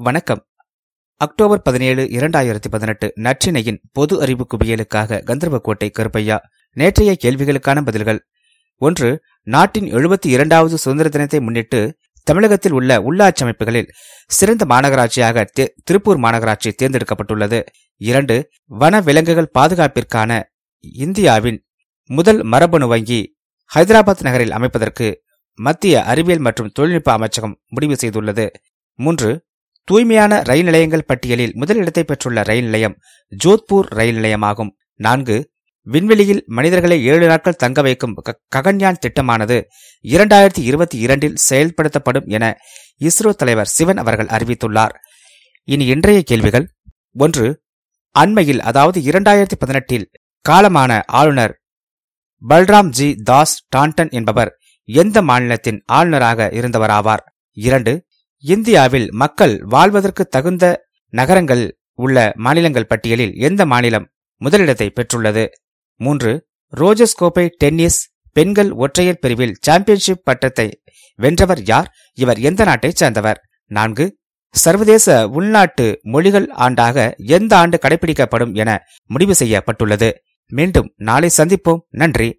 வணக்கம். அக்டோபர் பதினேழு இரண்டாயிரத்தி பதினெட்டு நற்றினையின் பொது அறிவு குவியலுக்காக கந்தர்வக்கோட்டை கருப்பையா நேற்றைய கேள்விகளுக்கான பதில்கள். ஒன்று நாட்டின் எழுபத்தி இரண்டாவது சுதந்திர தினத்தை முன்னிட்டு தமிழகத்தில் உள்ள உள்ளாட்சி அமைப்புகளில் சிறந்த மாநகராட்சியாக திருப்பூர் மாநகராட்சி தேர்ந்தெடுக்கப்பட்டுள்ளது. இரண்டு வன விலங்குகள் பாதுகாப்பிற்கான இந்தியாவின் முதல் மரபணு வங்கி ஹைதராபாத் நகரில் அமைப்பதற்கு மத்திய அறிவியல் மற்றும் தொழில்நுட்ப அமைச்சகம் முடிவு செய்துள்ளது. மூன்று தூய்மையான ரயில் நிலையங்கள் பட்டியலில் முதலிடத்தை பெற்றுள்ள ரயில் நிலையம் ஜோத்பூர் ரயில் நிலையமாகும். நான்கு விண்வெளியில் மனிதர்களை ஏழு நாட்கள் தங்க வைக்கும் ககன்யான் திட்டமானது இரண்டாயிரத்தி இருபத்தி இரண்டில் செயல்படுத்தப்படும் என இஸ்ரோ தலைவர் சிவன் அவர்கள் அறிவித்துள்ளார். இனி இன்றைய கேள்விகள். ஒன்று அண்மையில் அதாவது இரண்டாயிரத்தி பதினெட்டில் காலமான ஆளுநர் பல்ராம் ஜி தாஸ் டாண்டன் என்பவர் எந்த மாநிலத்தின் ஆளுநராக இருந்தவராவார்? இரண்டு இந்தியாவில் மக்கள் வாழ்வதற்கு தகுந்த நகரங்கள் உள்ள மாநிலங்கள் பட்டியலில் எந்த மாநிலம் முதலிடத்தை பெற்றுள்ளது? மூன்று ரோஜஸ் கோப்பை டென்னிஸ் பெண்கள் ஒற்றையர் பிரிவில் சாம்பியன்ஷிப் பட்டத்தை வென்றவர் யார்? இவர் எந்த நாட்டைச் சேர்ந்தவர்? நான்கு சர்வதேச உள்நாட்டு மொழிகள் ஆண்டாக எந்த ஆண்டு கடைபிடிக்கப்படும் என முடிவு செய்யப்பட்டுள்ளது. மீண்டும் நாளை சந்திப்போம். நன்றி.